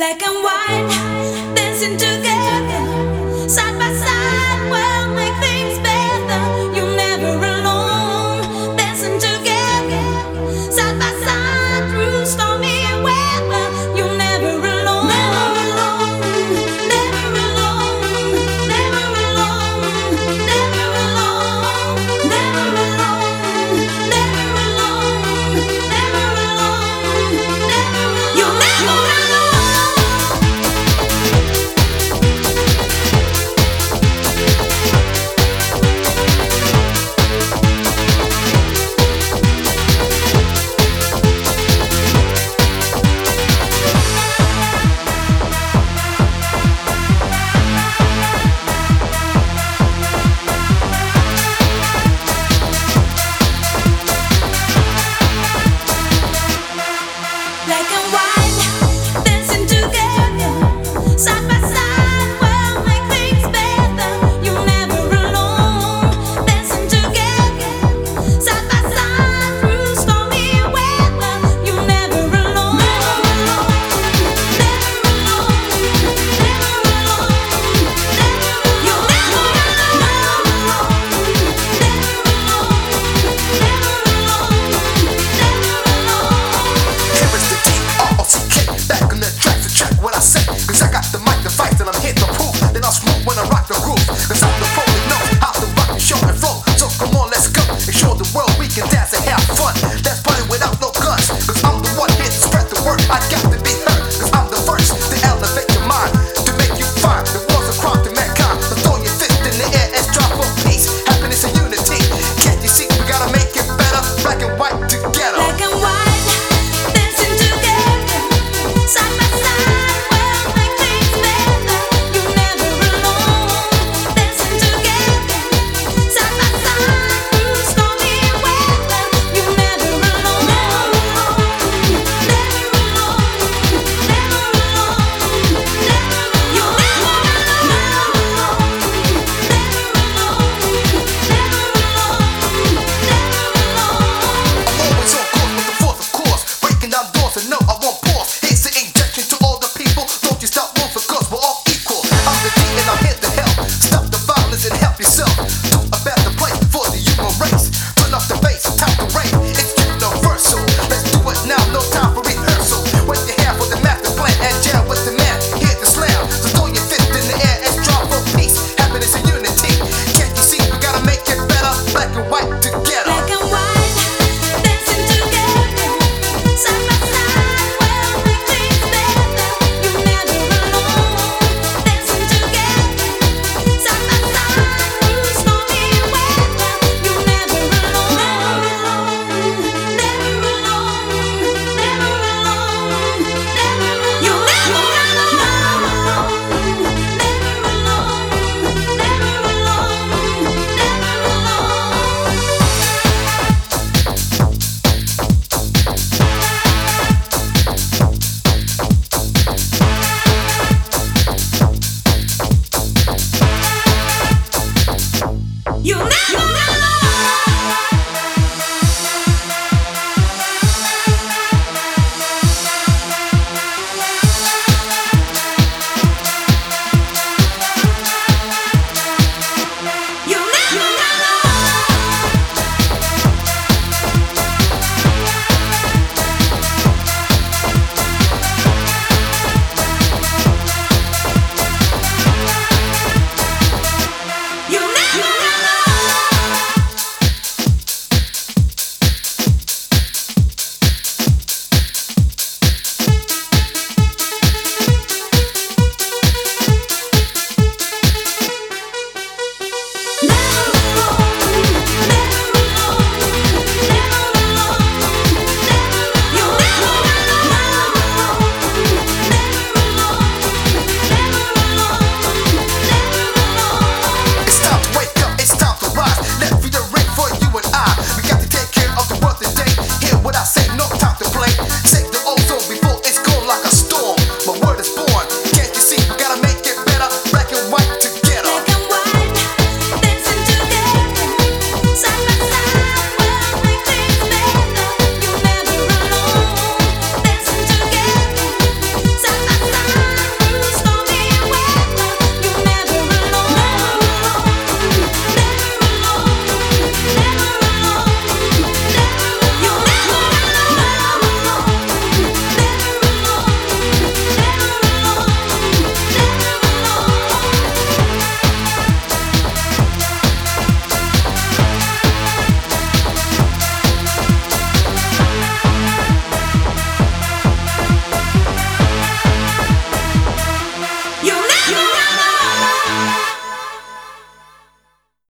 Black and white dancing together.